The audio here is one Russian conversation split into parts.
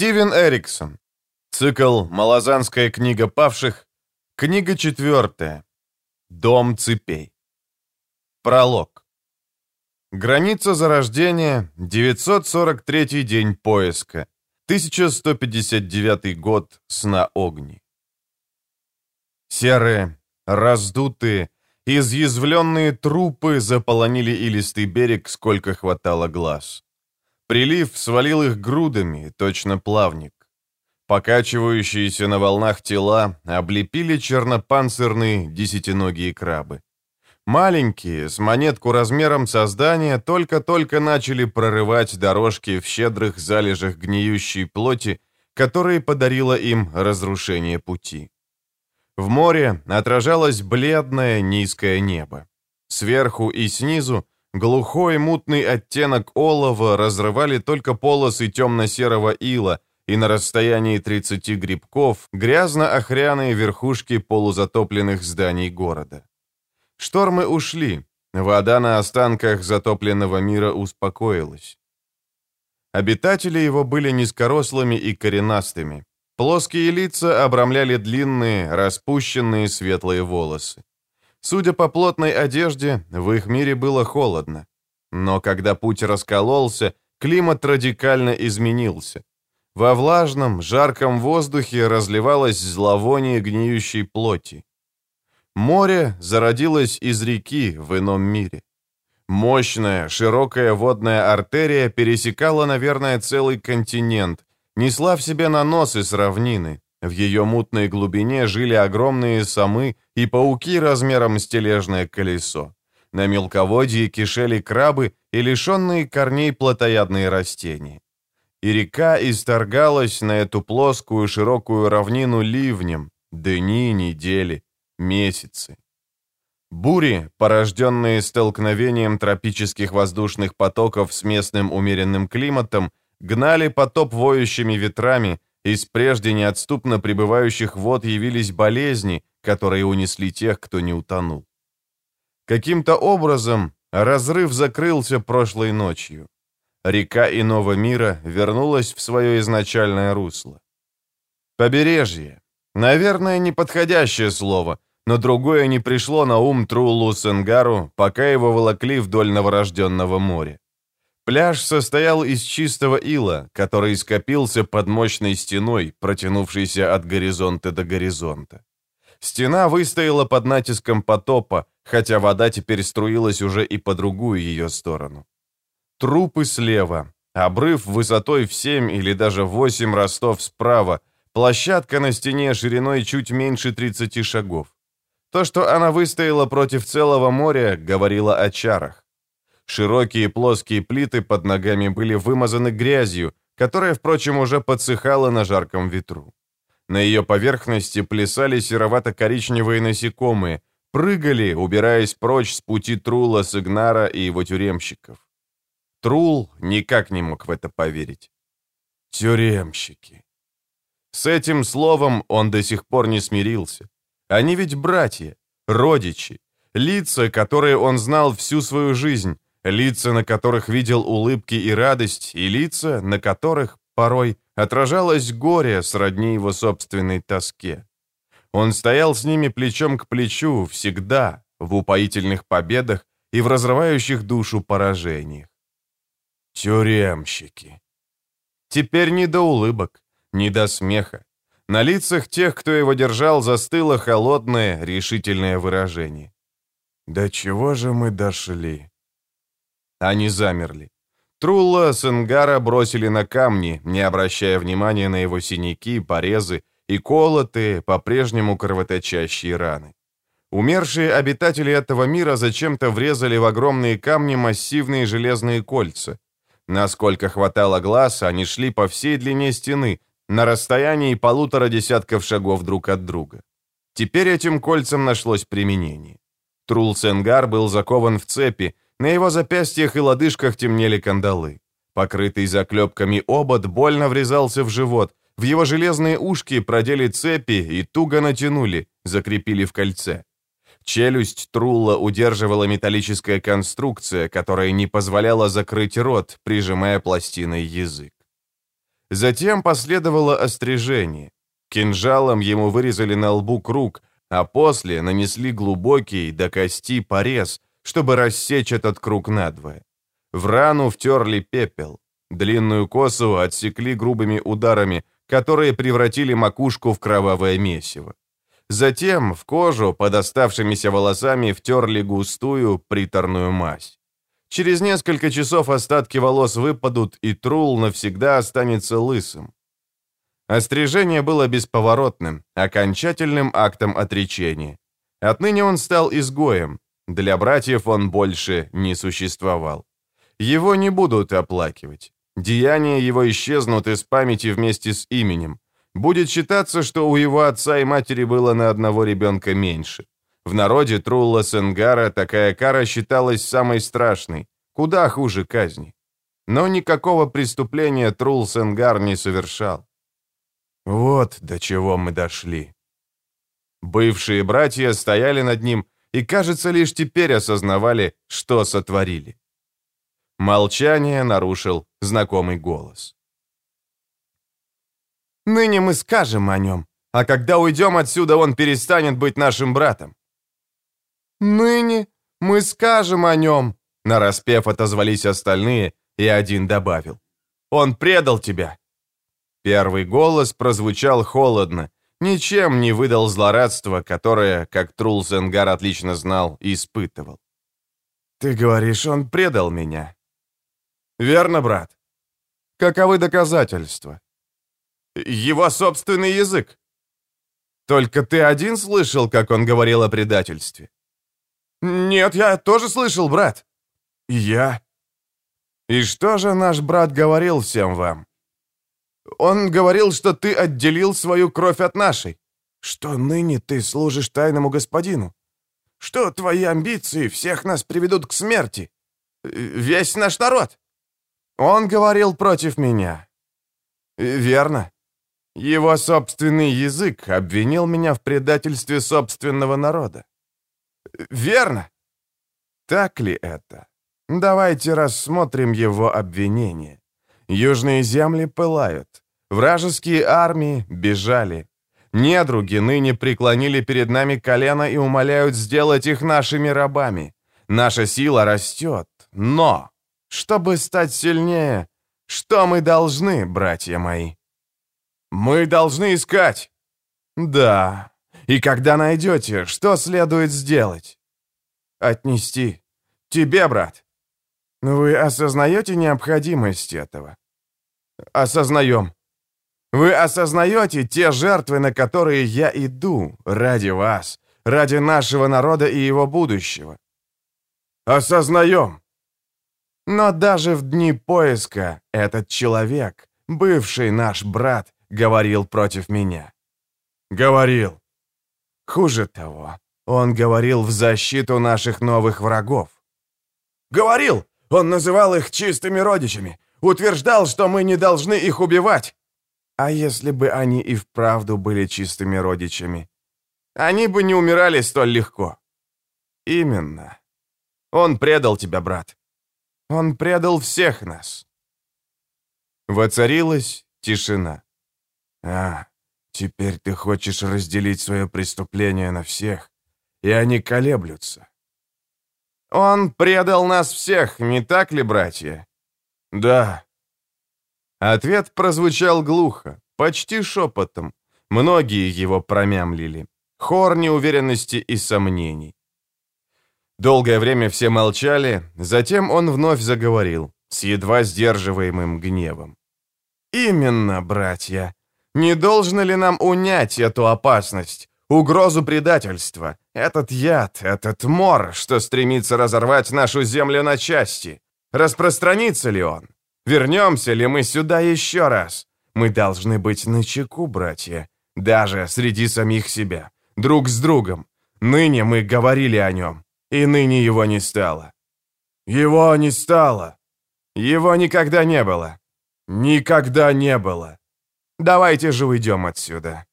Стивен Эриксон. Цикл «Малозанская книга павших». Книга четвертая. Дом цепей. Пролог. Граница зарождения, 943 день поиска, 1159 год сна огни. Серые, раздутые, изъязвленные трупы заполонили илистый берег, сколько хватало глаз. Прилив свалил их грудами, точно плавник. Покачивающиеся на волнах тела облепили чернопанцирные десятиногие крабы. Маленькие, с монетку размером создания, только-только начали прорывать дорожки в щедрых залежах гниющей плоти, которые подарило им разрушение пути. В море отражалось бледное низкое небо. Сверху и снизу Глухой мутный оттенок олова разрывали только полосы темно-серого ила, и на расстоянии 30 грибков грязно-охряные верхушки полузатопленных зданий города. Штормы ушли, вода на останках затопленного мира успокоилась. Обитатели его были низкорослыми и коренастыми. Плоские лица обрамляли длинные, распущенные светлые волосы. Судя по плотной одежде, в их мире было холодно. Но когда путь раскололся, климат радикально изменился. Во влажном, жарком воздухе разливалось зловоние гниющей плоти. Море зародилось из реки в ином мире. Мощная, широкая водная артерия пересекала, наверное, целый континент, несла в себе наносы с равнины, в ее мутной глубине жили огромные самы и пауки размером с тележное колесо. На мелководье кишели крабы и лишенные корней плотоядные растения. И река исторгалась на эту плоскую широкую равнину ливнем, дни, недели, месяцы. Бури, порожденные столкновением тропических воздушных потоков с местным умеренным климатом, гнали потоп воющими ветрами, из прежде неотступно пребывающих вод явились болезни, которые унесли тех, кто не утонул. Каким-то образом разрыв закрылся прошлой ночью. Река иного мира вернулась в свое изначальное русло. Побережье. Наверное, неподходящее слово, но другое не пришло на ум Трулу Сенгару, пока его волокли вдоль новорожденного моря. Пляж состоял из чистого ила, который скопился под мощной стеной, протянувшейся от горизонта до горизонта. Стена выстояла под натиском потопа, хотя вода теперь струилась уже и по другую ее сторону. Трупы слева, обрыв высотой в семь или даже восемь ростов справа, площадка на стене шириной чуть меньше 30 шагов. То, что она выстояла против целого моря, говорило о чарах. Широкие плоские плиты под ногами были вымазаны грязью, которая, впрочем, уже подсыхала на жарком ветру. На ее поверхности плясали серовато-коричневые насекомые, прыгали, убираясь прочь с пути Трула Сигнара и его тюремщиков. Трул никак не мог в это поверить. Тюремщики. С этим словом он до сих пор не смирился. Они ведь братья, родичи, лица, которые он знал всю свою жизнь, лица, на которых видел улыбки и радость, и лица, на которых порой отражалось горе сродни его собственной тоске. Он стоял с ними плечом к плечу всегда, в упоительных победах и в разрывающих душу поражениях. Тюремщики. Теперь не до улыбок, не до смеха. На лицах тех, кто его держал, застыло холодное, решительное выражение. «До чего же мы дошли?» Они замерли. Трулла Сенгара бросили на камни, не обращая внимания на его синяки, порезы и колотые, по-прежнему кровоточащие раны. Умершие обитатели этого мира зачем-то врезали в огромные камни массивные железные кольца. Насколько хватало глаз, они шли по всей длине стены, на расстоянии полутора десятков шагов друг от друга. Теперь этим кольцам нашлось применение. Трул Сенгар был закован в цепи, на его запястьях и лодыжках темнели кандалы. Покрытый заклепками обод больно врезался в живот. В его железные ушки продели цепи и туго натянули, закрепили в кольце. Челюсть Трулла удерживала металлическая конструкция, которая не позволяла закрыть рот, прижимая пластиной язык. Затем последовало острижение. Кинжалом ему вырезали на лбу круг, а после нанесли глубокий до кости порез, чтобы рассечь этот круг надвое. В рану втерли пепел. Длинную косу отсекли грубыми ударами, которые превратили макушку в кровавое месиво. Затем в кожу под оставшимися волосами втерли густую приторную мазь. Через несколько часов остатки волос выпадут, и Трул навсегда останется лысым. Острижение было бесповоротным, окончательным актом отречения. Отныне он стал изгоем. Для братьев он больше не существовал. Его не будут оплакивать. Деяния его исчезнут из памяти вместе с именем. Будет считаться, что у его отца и матери было на одного ребенка меньше. В народе Трулла Сенгара такая кара считалась самой страшной, куда хуже казни. Но никакого преступления Трул Сенгар не совершал. Вот до чего мы дошли. Бывшие братья стояли над ним и, кажется, лишь теперь осознавали, что сотворили. Молчание нарушил знакомый голос. «Ныне мы скажем о нем, а когда уйдем отсюда, он перестанет быть нашим братом». «Ныне мы скажем о нем», — нараспев отозвались остальные, и один добавил. «Он предал тебя». Первый голос прозвучал холодно, ничем не выдал злорадства, которое, как Трулсенгар отлично знал, испытывал. «Ты говоришь, он предал меня?» «Верно, брат. Каковы доказательства?» «Его собственный язык». «Только ты один слышал, как он говорил о предательстве?» «Нет, я тоже слышал, брат». «Я?» «И что же наш брат говорил всем вам?» «Он говорил, что ты отделил свою кровь от нашей, что ныне ты служишь тайному господину, что твои амбиции всех нас приведут к смерти, весь наш народ». Он говорил против меня. Верно. Его собственный язык обвинил меня в предательстве собственного народа. Верно. Так ли это? Давайте рассмотрим его обвинение. Южные земли пылают. Вражеские армии бежали. Недруги ныне преклонили перед нами колено и умоляют сделать их нашими рабами. Наша сила растет, но чтобы стать сильнее, что мы должны, братья мои? Мы должны искать. Да. И когда найдете, что следует сделать? Отнести. Тебе, брат. Вы осознаете необходимость этого? Осознаем. Вы осознаете те жертвы, на которые я иду, ради вас, ради нашего народа и его будущего? Осознаем. Но даже в дни поиска этот человек, бывший наш брат, говорил против меня. Говорил. Хуже того, он говорил в защиту наших новых врагов. Говорил! Он называл их чистыми родичами, утверждал, что мы не должны их убивать. А если бы они и вправду были чистыми родичами? Они бы не умирали столь легко. Именно. Он предал тебя, брат. Он предал всех нас. Воцарилась тишина. А, теперь ты хочешь разделить свое преступление на всех, и они колеблются. Он предал нас всех, не так ли, братья? Да. Ответ прозвучал глухо, почти шепотом. Многие его промямлили. Хор неуверенности и сомнений. Долгое время все молчали, затем он вновь заговорил, с едва сдерживаемым гневом. «Именно, братья. Не должно ли нам унять эту опасность, угрозу предательства, этот яд, этот мор, что стремится разорвать нашу землю на части? Распространится ли он? Вернемся ли мы сюда еще раз? Мы должны быть начеку, братья, даже среди самих себя, друг с другом. Ныне мы говорили о нем, и ныне его не стало. Его не стало. Его никогда не было. Никогда не было. Давайте же уйдем отсюда.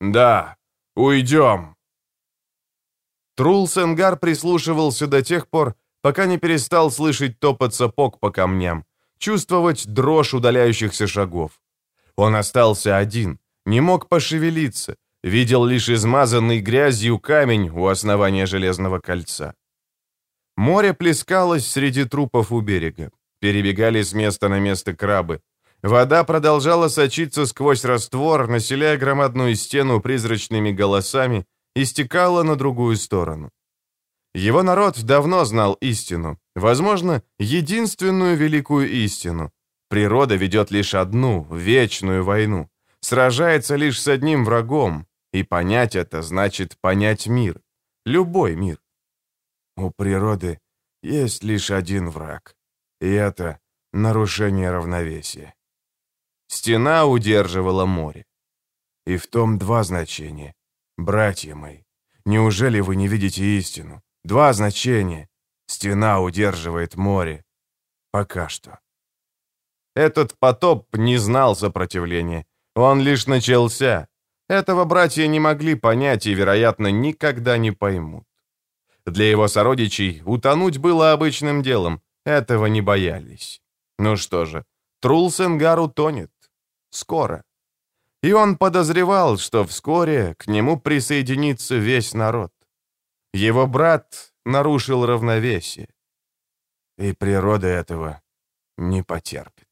Да, уйдем. Трул Сенгар прислушивался до тех пор, пока не перестал слышать топот сапог по камням, чувствовать дрожь удаляющихся шагов. Он остался один, не мог пошевелиться, видел лишь измазанный грязью камень у основания железного кольца. Море плескалось среди трупов у берега. Перебегали с места на место крабы. Вода продолжала сочиться сквозь раствор, населяя громадную стену призрачными голосами, и стекала на другую сторону. Его народ давно знал истину, возможно, единственную великую истину. Природа ведет лишь одну, вечную войну, сражается лишь с одним врагом, и понять это значит понять мир, любой мир. У природы есть лишь один враг, и это нарушение равновесия. Стена удерживала море. И в том два значения. Братья мои, неужели вы не видите истину? Два значения. Стена удерживает море. Пока что. Этот потоп не знал сопротивления. Он лишь начался. Этого братья не могли понять и, вероятно, никогда не поймут. Для его сородичей утонуть было обычным делом. Этого не боялись. Ну что же, Трулсенгар утонет. Скоро. И он подозревал, что вскоре к нему присоединится весь народ. Его брат нарушил равновесие. И природа этого не потерпит.